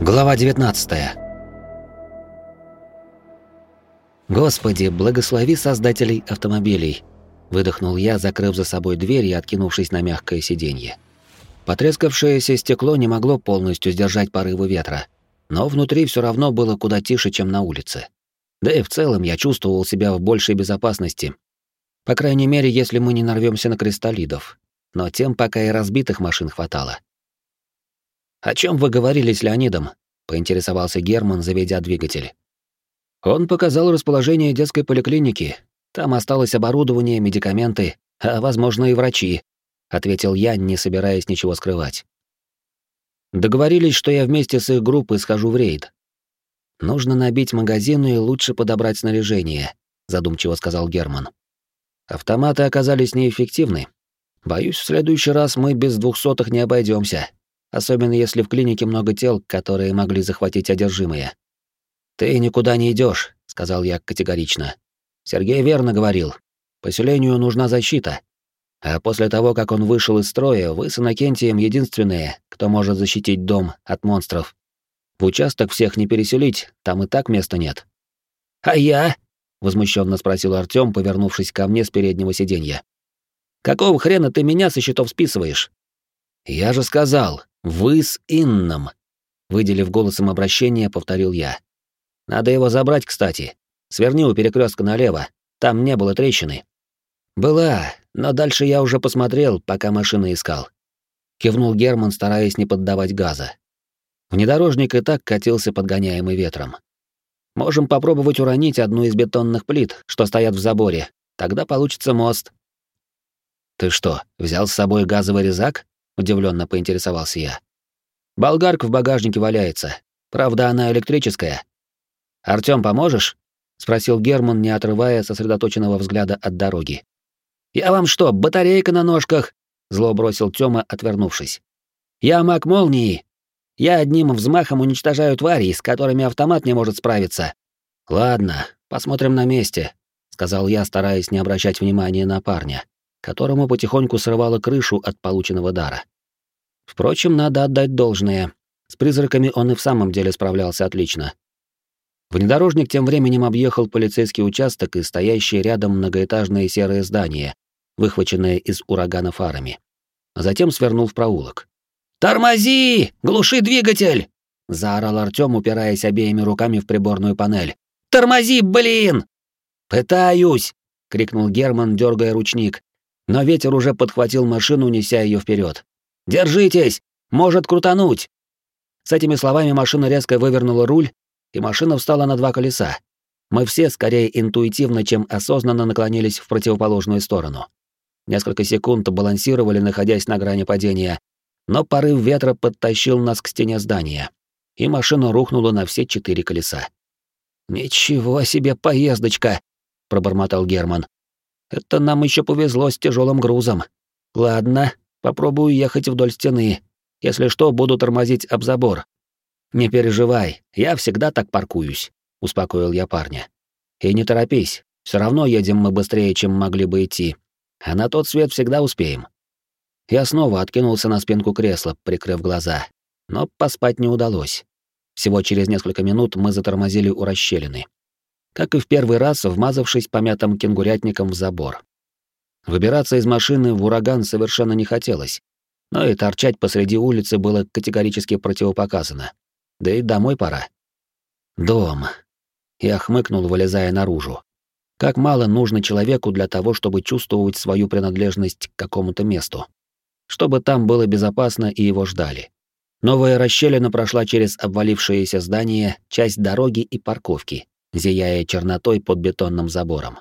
Глава 19. Господи, благослови создателей автомобилей, выдохнул я, закрыв за собой дверь и откинувшись на мягкое сиденье. Потрескавшееся стекло не могло полностью сдержать порывы ветра, но внутри все равно было куда тише, чем на улице. Да и в целом я чувствовал себя в большей безопасности. По крайней мере, если мы не нарвемся на кристаллидов. Но тем пока и разбитых машин хватало. «О чем вы говорили с Леонидом?» — поинтересовался Герман, заведя двигатель. Он показал расположение детской поликлиники. Там осталось оборудование, медикаменты, а, возможно, и врачи, ответил я, не собираясь ничего скрывать. Договорились, что я вместе с их группой схожу в рейд. Нужно набить магазины и лучше подобрать снаряжение, задумчиво сказал Герман. Автоматы оказались неэффективны. Боюсь, в следующий раз мы без двухсотых не обойдемся особенно если в клинике много тел, которые могли захватить одержимые. «Ты никуда не идешь, сказал я категорично. «Сергей верно говорил. Поселению нужна защита. А после того, как он вышел из строя, вы с Иннокентием единственные, кто может защитить дом от монстров. В участок всех не переселить, там и так места нет». «А я?» — возмущенно спросил Артём, повернувшись ко мне с переднего сиденья. «Какого хрена ты меня со счетов списываешь?» «Я же сказал, вы с Инном», — выделив голосом обращение, повторил я. «Надо его забрать, кстати. Сверни у перекрестка налево, там не было трещины». «Была, но дальше я уже посмотрел, пока машины искал». Кивнул Герман, стараясь не поддавать газа. Внедорожник и так катился подгоняемый ветром. Можем попробовать уронить одну из бетонных плит, что стоят в заборе. Тогда получится мост. Ты что, взял с собой газовый резак? Удивленно поинтересовался я. Болгарка в багажнике валяется. Правда, она электрическая. Артём, поможешь? спросил Герман, не отрывая сосредоточенного взгляда от дороги. Я вам что, батарейка на ножках? зло бросил Тёма, отвернувшись. Я маг молнии. Я одним взмахом уничтожаю твари, с которыми автомат не может справиться. Ладно, посмотрим на месте, сказал я, стараясь не обращать внимания на парня которому потихоньку срывало крышу от полученного дара. Впрочем, надо отдать должное. С призраками он и в самом деле справлялся отлично. Внедорожник тем временем объехал полицейский участок и стоящее рядом многоэтажное серое здание, выхваченное из урагана фарами. Затем свернул в проулок. «Тормози! Глуши двигатель!» — заорал Артём, упираясь обеими руками в приборную панель. «Тормози, блин!» «Пытаюсь!» — крикнул Герман, дергая ручник, но ветер уже подхватил машину, неся ее вперед. «Держитесь! Может крутануть!» С этими словами машина резко вывернула руль, и машина встала на два колеса. Мы все скорее интуитивно, чем осознанно наклонились в противоположную сторону. Несколько секунд балансировали, находясь на грани падения, но порыв ветра подтащил нас к стене здания, и машина рухнула на все четыре колеса. «Ничего себе поездочка!» — пробормотал Герман. Это нам еще повезло с тяжелым грузом. Ладно, попробую ехать вдоль стены. Если что, буду тормозить об забор. Не переживай, я всегда так паркуюсь, успокоил я парня. И не торопись, все равно едем мы быстрее, чем могли бы идти. А на тот свет всегда успеем. Я снова откинулся на спинку кресла, прикрыв глаза, но поспать не удалось. Всего через несколько минут мы затормозили у расщелины как и в первый раз вмазавшись помятым кенгурятником в забор. Выбираться из машины в ураган совершенно не хотелось, но и торчать посреди улицы было категорически противопоказано. Да и домой пора. Дом. Я хмыкнул, вылезая наружу. Как мало нужно человеку для того, чтобы чувствовать свою принадлежность к какому-то месту. Чтобы там было безопасно и его ждали. Новая расщелина прошла через обвалившееся здание, часть дороги и парковки, зияя чернотой под бетонным забором.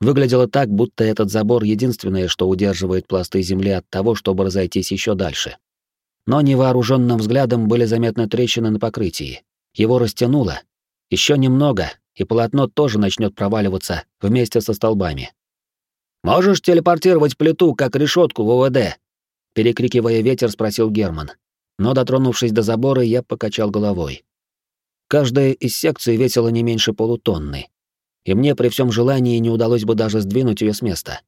Выглядело так, будто этот забор единственное, что удерживает пласты земли от того, чтобы разойтись еще дальше. Но невооруженным взглядом были заметны трещины на покрытии. Его растянуло. Еще немного, и полотно тоже начнет проваливаться вместе со столбами. «Можешь телепортировать плиту, как решетку в ОВД?» Перекрикивая ветер, спросил Герман. Но, дотронувшись до забора, я покачал головой. Каждая из секций весила не меньше полутонны, и мне при всем желании не удалось бы даже сдвинуть ее с места.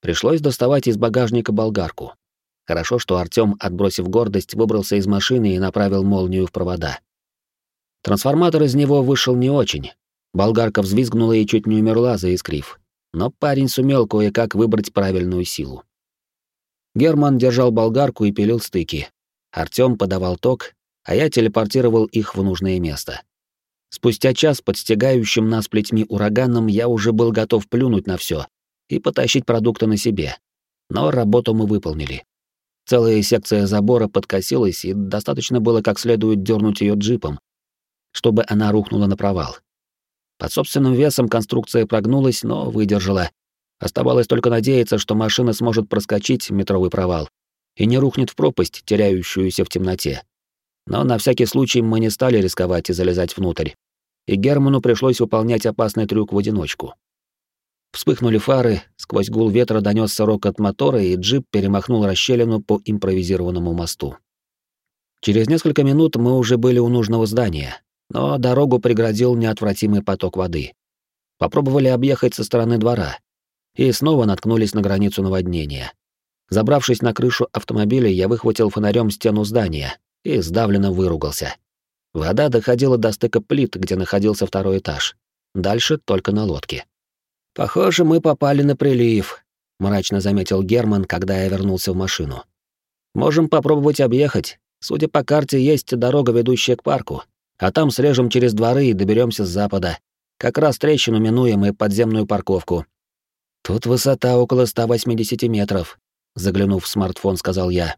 Пришлось доставать из багажника болгарку. Хорошо, что Артём, отбросив гордость, выбрался из машины и направил молнию в провода. Трансформатор из него вышел не очень. Болгарка взвизгнула и чуть не умерла, заискрив. Но парень сумел кое-как выбрать правильную силу. Герман держал болгарку и пилил стыки. Артём подавал ток, а я телепортировал их в нужное место. Спустя час под стягающим нас плетьми ураганом я уже был готов плюнуть на все и потащить продукты на себе. Но работу мы выполнили. Целая секция забора подкосилась, и достаточно было как следует дернуть ее джипом, чтобы она рухнула на провал. Под собственным весом конструкция прогнулась, но выдержала. Оставалось только надеяться, что машина сможет проскочить метровый провал и не рухнет в пропасть, теряющуюся в темноте. Но на всякий случай мы не стали рисковать и залезать внутрь. И Герману пришлось выполнять опасный трюк в одиночку. Вспыхнули фары, сквозь гул ветра донесся рокот мотора, и джип перемахнул расщелину по импровизированному мосту. Через несколько минут мы уже были у нужного здания, но дорогу преградил неотвратимый поток воды. Попробовали объехать со стороны двора, и снова наткнулись на границу наводнения. Забравшись на крышу автомобиля, я выхватил фонарем стену здания и сдавленно выругался. Вода доходила до стыка плит, где находился второй этаж. Дальше только на лодке. «Похоже, мы попали на прилив», — мрачно заметил Герман, когда я вернулся в машину. «Можем попробовать объехать. Судя по карте, есть дорога, ведущая к парку. А там срежем через дворы и доберемся с запада. Как раз трещину минуем и подземную парковку. Тут высота около 180 метров, заглянув в смартфон, сказал я.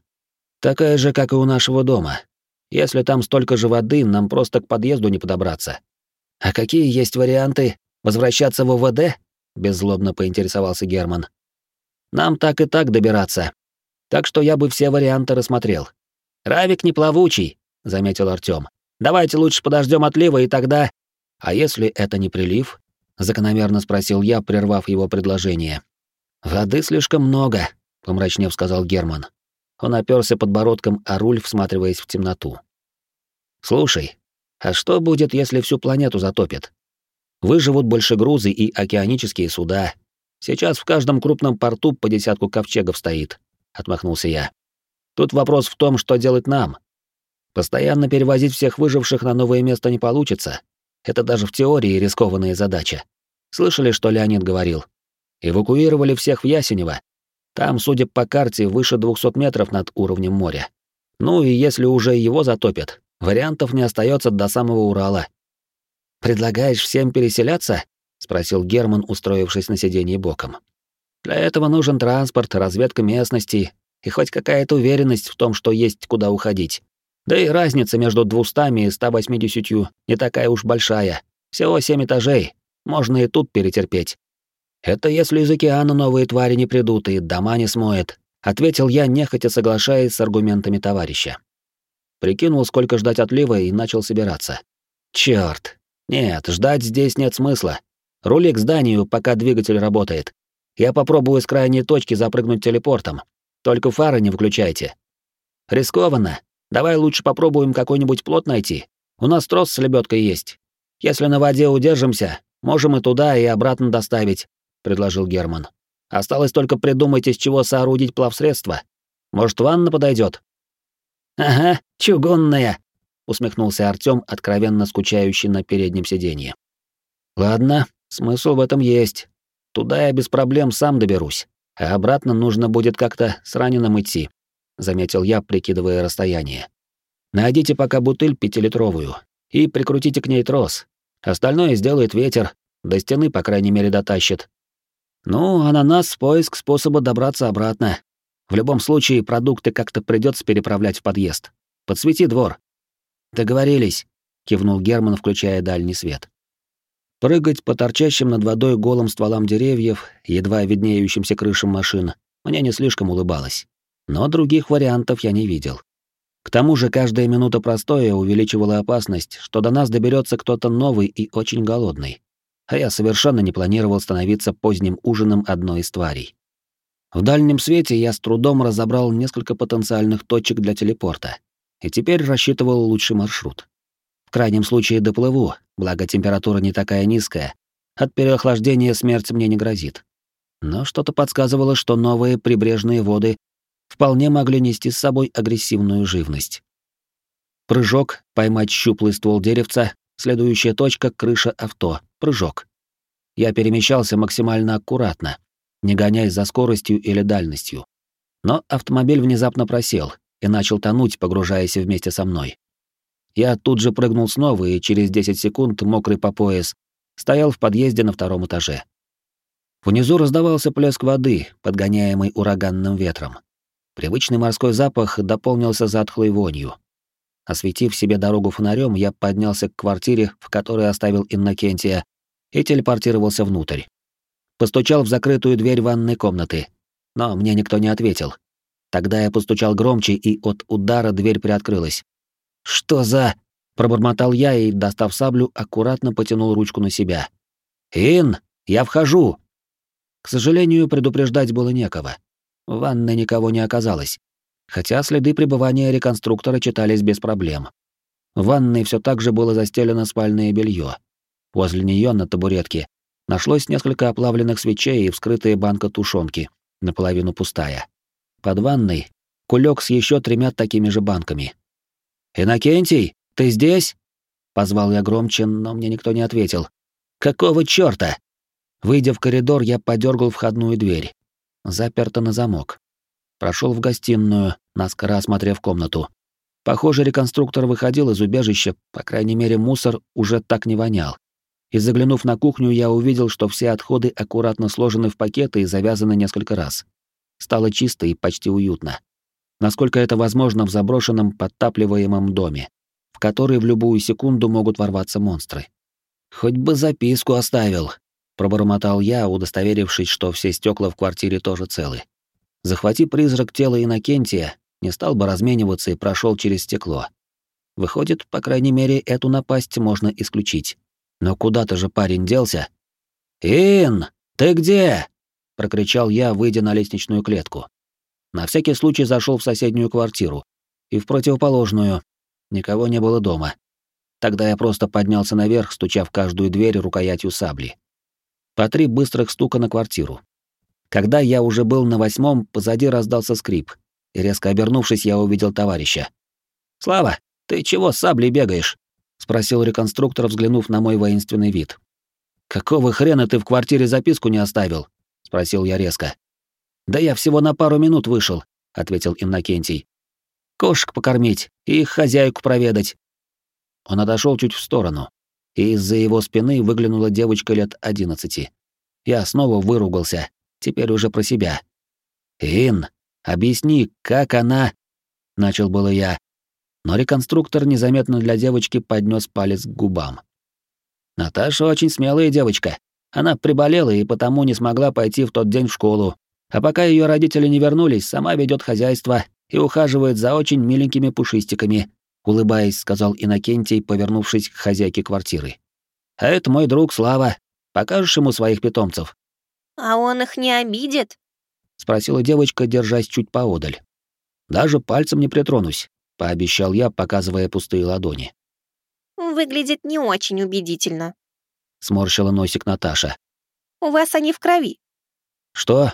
Такая же, как и у нашего дома. Если там столько же воды, нам просто к подъезду не подобраться. А какие есть варианты? Возвращаться в ОВД? беззлобно поинтересовался Герман. Нам так и так добираться. Так что я бы все варианты рассмотрел. Равик не плавучий, заметил Артём. Давайте лучше подождем отлива и тогда. А если это не прилив? закономерно спросил я, прервав его предложение. Воды слишком много, помрачнев сказал Герман. Он оперся подбородком о руль, всматриваясь в темноту. Слушай, а что будет, если всю планету затопит? Выживут больше грузы и океанические суда. Сейчас в каждом крупном порту по десятку ковчегов стоит, отмахнулся я. Тут вопрос в том, что делать нам. Постоянно перевозить всех выживших на новое место не получится. Это даже в теории рискованная задача. Слышали, что Леонид говорил? Эвакуировали всех в Ясенево. Там, судя по карте, выше 200 метров над уровнем моря. Ну и если уже его затопят, вариантов не остается до самого Урала. «Предлагаешь всем переселяться?» — спросил Герман, устроившись на сиденье боком. «Для этого нужен транспорт, разведка местности и хоть какая-то уверенность в том, что есть куда уходить. Да и разница между 200 и 180 не такая уж большая. Всего семь этажей. Можно и тут перетерпеть. Это если из океана новые твари не придут и дома не смоет, ответил я, нехотя соглашаясь с аргументами товарища. Прикинул, сколько ждать отлива и начал собираться. Чёрт, нет, ждать здесь нет смысла. Рули к зданию, пока двигатель работает. Я попробую с крайней точки запрыгнуть телепортом. Только фары не включайте. Рискованно. Давай лучше попробуем какой-нибудь плот найти. У нас трос с лебедкой есть. Если на воде удержимся, можем и туда, и обратно доставить, предложил Герман. Осталось только придумать, из чего соорудить плавсредство. Может, ванна подойдет? Ага, чугунная, усмехнулся Артём, откровенно скучающий на переднем сиденье. Ладно, смысл в этом есть. Туда я без проблем сам доберусь, а обратно нужно будет как-то с раненым идти, заметил я, прикидывая расстояние. Найдите пока бутыль пятилитровую и прикрутите к ней трос. Остальное сделает ветер, до стены, по крайней мере, дотащит. Ну, а на нас поиск способа добраться обратно. В любом случае, продукты как-то придется переправлять в подъезд. Подсвети двор, «Договорились», — кивнул Герман, включая дальний свет. Прыгать по торчащим над водой голым стволам деревьев, едва виднеющимся крышам машин, мне не слишком улыбалось. Но других вариантов я не видел. К тому же каждая минута простоя увеличивала опасность, что до нас доберется кто-то новый и очень голодный. А я совершенно не планировал становиться поздним ужином одной из тварей. В дальнем свете я с трудом разобрал несколько потенциальных точек для телепорта и теперь рассчитывал лучший маршрут. В крайнем случае доплыву, благо температура не такая низкая. От переохлаждения смерть мне не грозит. Но что-то подсказывало, что новые прибрежные воды вполне могли нести с собой агрессивную живность. Прыжок, поймать щуплый ствол деревца, следующая точка — крыша авто, прыжок. Я перемещался максимально аккуратно, не гоняясь за скоростью или дальностью. Но автомобиль внезапно просел и начал тонуть, погружаясь вместе со мной. Я тут же прыгнул снова и через 10 секунд, мокрый по пояс, стоял в подъезде на втором этаже. Внизу раздавался плеск воды, подгоняемый ураганным ветром. Привычный морской запах дополнился затхлой вонью. Осветив себе дорогу фонарем, я поднялся к квартире, в которой оставил Иннокентия, и телепортировался внутрь. Постучал в закрытую дверь ванной комнаты, но мне никто не ответил. Тогда я постучал громче, и от удара дверь приоткрылась. «Что за...» — пробормотал я и, достав саблю, аккуратно потянул ручку на себя. «Ин, я вхожу!» К сожалению, предупреждать было некого. В ванной никого не оказалось, хотя следы пребывания реконструктора читались без проблем. В ванной все так же было застелено спальное белье. Возле нее на табуретке нашлось несколько оплавленных свечей и вскрытая банка тушенки, наполовину пустая. Под ванной кулек с еще тремя такими же банками. «Инокентий, ты здесь?» Позвал я громче, но мне никто не ответил. «Какого чёрта?» Выйдя в коридор, я подергал входную дверь. Заперто на замок. Прошел в гостиную, наскоро осмотрев комнату. Похоже, реконструктор выходил из убежища, по крайней мере, мусор уже так не вонял. И заглянув на кухню, я увидел, что все отходы аккуратно сложены в пакеты и завязаны несколько раз. Стало чисто и почти уютно. Насколько это возможно в заброшенном подтапливаемом доме, в который в любую секунду могут ворваться монстры. Хоть бы записку оставил, пробормотал я, удостоверившись, что все стекла в квартире тоже целы. Захвати призрак тела Иннокентия, не стал бы размениваться и прошел через стекло. Выходит, по крайней мере, эту напасть можно исключить. Но куда-то же парень делся. «Ин, ты где?» — прокричал я, выйдя на лестничную клетку. На всякий случай зашел в соседнюю квартиру и в противоположную. Никого не было дома. Тогда я просто поднялся наверх, стуча в каждую дверь рукоятью сабли по три быстрых стука на квартиру. Когда я уже был на восьмом, позади раздался скрип, и резко обернувшись, я увидел товарища. «Слава, ты чего с саблей бегаешь?» — спросил реконструктор, взглянув на мой воинственный вид. «Какого хрена ты в квартире записку не оставил?» — спросил я резко. «Да я всего на пару минут вышел», — ответил Иннокентий. «Кошек покормить и их хозяйку проведать». Он отошел чуть в сторону, и из-за его спины выглянула девочка лет одиннадцати. Я снова выругался, теперь уже про себя. «Ин, объясни, как она...» — начал было я. Но реконструктор незаметно для девочки поднес палец к губам. «Наташа очень смелая девочка. Она приболела и потому не смогла пойти в тот день в школу. А пока ее родители не вернулись, сама ведет хозяйство и ухаживает за очень миленькими пушистиками, улыбаясь, сказал Иннокентий, повернувшись к хозяйке квартиры. А это мой друг Слава. Покажешь ему своих питомцев? А он их не обидит? Спросила девочка, держась чуть поодаль. Даже пальцем не притронусь, пообещал я, показывая пустые ладони. Выглядит не очень убедительно, сморщила носик Наташа. У вас они в крови. Что?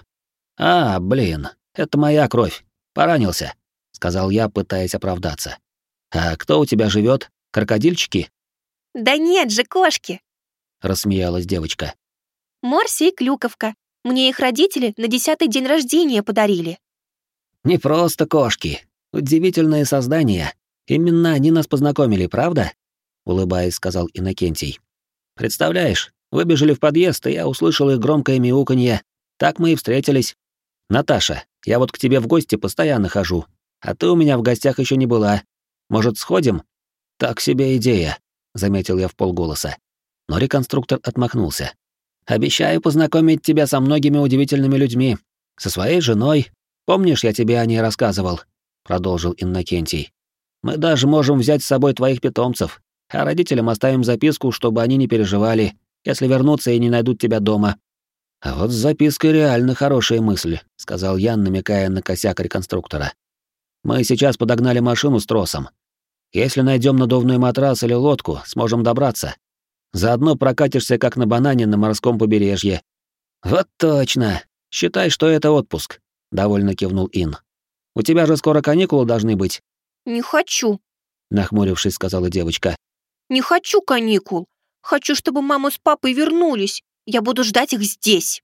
А, блин, это моя кровь. Поранился, сказал я, пытаясь оправдаться. «А кто у тебя живет? Крокодильчики?» «Да нет же, кошки!» — рассмеялась девочка. «Морси и Клюковка. Мне их родители на десятый день рождения подарили». «Не просто кошки. Удивительные создания. Именно они нас познакомили, правда?» — улыбаясь, сказал Иннокентий. «Представляешь, выбежали в подъезд, и я услышал их громкое мяуканье. Так мы и встретились. Наташа, я вот к тебе в гости постоянно хожу, а ты у меня в гостях еще не была. Может, сходим? Так себе идея, заметил я в полголоса. Но реконструктор отмахнулся. Обещаю познакомить тебя со многими удивительными людьми. Со своей женой. Помнишь, я тебе о ней рассказывал? продолжил Иннокентий. Мы даже можем взять с собой твоих питомцев, а родителям оставим записку, чтобы они не переживали, если вернутся и не найдут тебя дома. А вот с запиской реально хорошая мысль, сказал Ян, намекая на косяк реконструктора. Мы сейчас подогнали машину с тросом. Если найдем надувной матрас или лодку, сможем добраться. Заодно прокатишься как на банане на морском побережье. Вот точно. Считай, что это отпуск, довольно кивнул Ин. У тебя же скоро каникулы должны быть. Не хочу. нахмурившись, сказала девочка. Не хочу каникул. Хочу, чтобы мама с папой вернулись. Я буду ждать их здесь.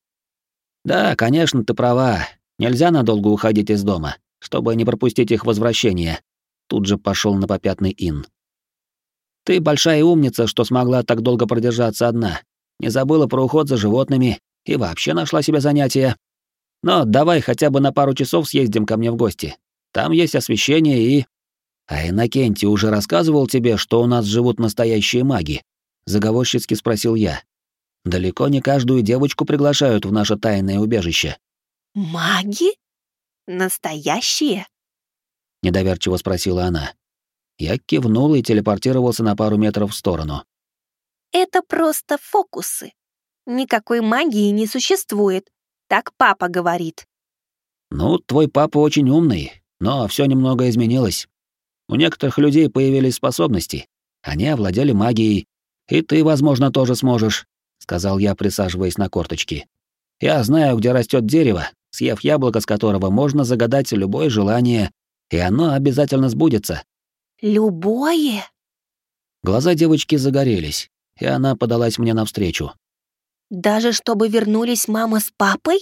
Да, конечно, ты права. Нельзя надолго уходить из дома, чтобы не пропустить их возвращение. Тут же пошел на попятный Ин. Ты большая умница, что смогла так долго продержаться одна. Не забыла про уход за животными и вообще нашла себе занятие. Но давай хотя бы на пару часов съездим ко мне в гости. Там есть освещение и... А Иннокентий уже рассказывал тебе, что у нас живут настоящие маги? Заговорщицки спросил я. Далеко не каждую девочку приглашают в наше тайное убежище. Маги? Настоящие? Недоверчиво спросила она. Я кивнул и телепортировался на пару метров в сторону. Это просто фокусы. Никакой магии не существует. Так папа говорит. Ну, твой папа очень умный, но все немного изменилось. У некоторых людей появились способности. Они овладели магией, и ты, возможно, тоже сможешь, сказал я, присаживаясь на корточки. Я знаю, где растет дерево, съев яблоко с которого можно загадать любое желание, и оно обязательно сбудется. Любое? Глаза девочки загорелись, и она подалась мне навстречу. Даже чтобы вернулись мама с папой?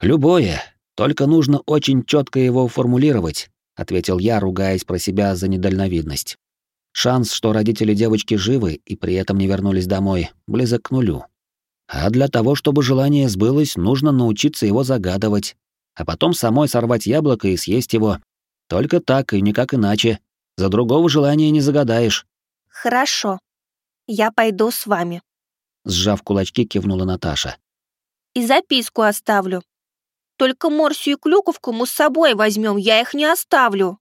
Любое, только нужно очень четко его формулировать, ответил я, ругаясь про себя за недальновидность. Шанс, что родители девочки живы и при этом не вернулись домой, близок к нулю. А для того, чтобы желание сбылось, нужно научиться его загадывать, а потом самой сорвать яблоко и съесть его. Только так и никак иначе. За другого желания не загадаешь. Хорошо. Я пойду с вами. Сжав кулачки, кивнула Наташа. И записку оставлю. Только Морсию и Клюковку мы с собой возьмем, я их не оставлю.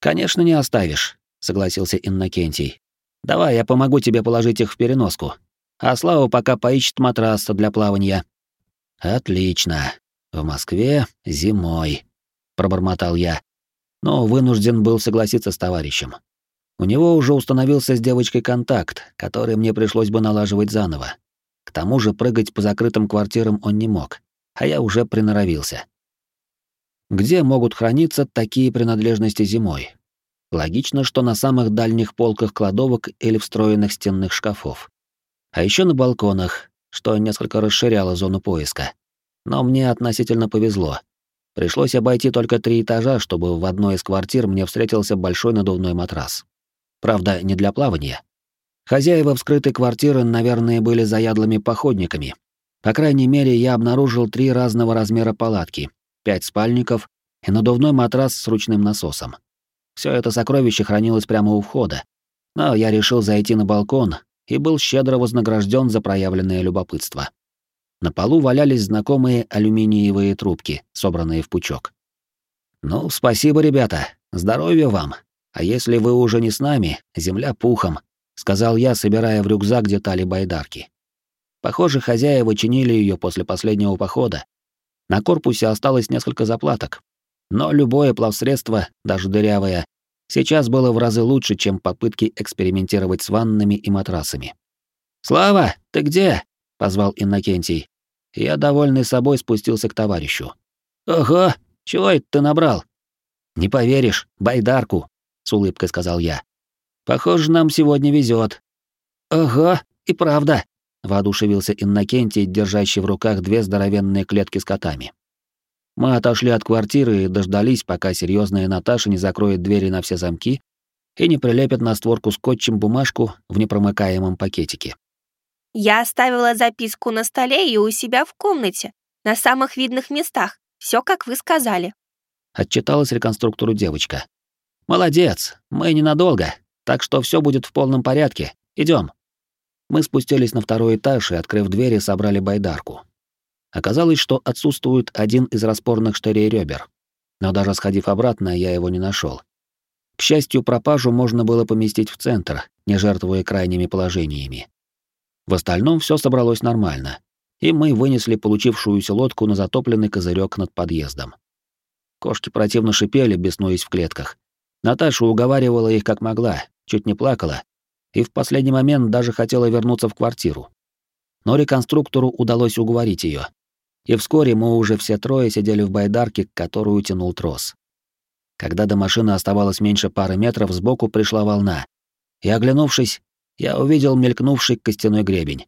Конечно, не оставишь, согласился Иннокентий. Давай, я помогу тебе положить их в переноску. А Слава пока поищет матрас для плавания. Отлично. В Москве зимой, пробормотал я, но вынужден был согласиться с товарищем. У него уже установился с девочкой контакт, который мне пришлось бы налаживать заново. К тому же прыгать по закрытым квартирам он не мог, а я уже приноровился. Где могут храниться такие принадлежности зимой? Логично, что на самых дальних полках кладовок или встроенных стенных шкафов. А еще на балконах, что несколько расширяло зону поиска. Но мне относительно повезло. Пришлось обойти только три этажа, чтобы в одной из квартир мне встретился большой надувной матрас. Правда, не для плавания. Хозяева вскрытой квартиры, наверное, были заядлыми походниками. По крайней мере, я обнаружил три разного размера палатки, пять спальников и надувной матрас с ручным насосом. Все это сокровище хранилось прямо у входа. Но я решил зайти на балкон и был щедро вознагражден за проявленное любопытство. На полу валялись знакомые алюминиевые трубки, собранные в пучок. «Ну, спасибо, ребята. Здоровья вам. А если вы уже не с нами, земля пухом», — сказал я, собирая в рюкзак детали байдарки. Похоже, хозяева чинили ее после последнего похода. На корпусе осталось несколько заплаток. Но любое плавсредство, даже дырявое, сейчас было в разы лучше, чем попытки экспериментировать с ваннами и матрасами. «Слава, ты где?» — позвал Иннокентий. Я, довольный собой, спустился к товарищу. «Ого, чего это ты набрал?» «Не поверишь, байдарку», — с улыбкой сказал я. «Похоже, нам сегодня везет. «Ого, и правда», — воодушевился Иннокентий, держащий в руках две здоровенные клетки с котами. Мы отошли от квартиры и дождались, пока серьезная Наташа не закроет двери на все замки и не прилепит на створку скотчем бумажку в непромыкаемом пакетике. Я оставила записку на столе и у себя в комнате, на самых видных местах. Все, как вы сказали. Отчиталась реконструктору девочка. Молодец, мы ненадолго, так что все будет в полном порядке. Идем. Мы спустились на второй этаж и, открыв двери, собрали байдарку. Оказалось, что отсутствует один из распорных штырей ребер. Но даже сходив обратно, я его не нашел. К счастью, пропажу можно было поместить в центр, не жертвуя крайними положениями. В остальном все собралось нормально, и мы вынесли получившуюся лодку на затопленный козырек над подъездом. Кошки противно шипели, беснуясь в клетках. Наташа уговаривала их как могла, чуть не плакала, и в последний момент даже хотела вернуться в квартиру. Но реконструктору удалось уговорить ее. И вскоре мы уже все трое сидели в байдарке, которую тянул трос. Когда до машины оставалось меньше пары метров, сбоку пришла волна. И оглянувшись, я увидел мелькнувший костяной гребень.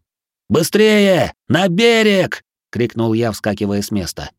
«Быстрее! На берег!» — крикнул я, вскакивая с места.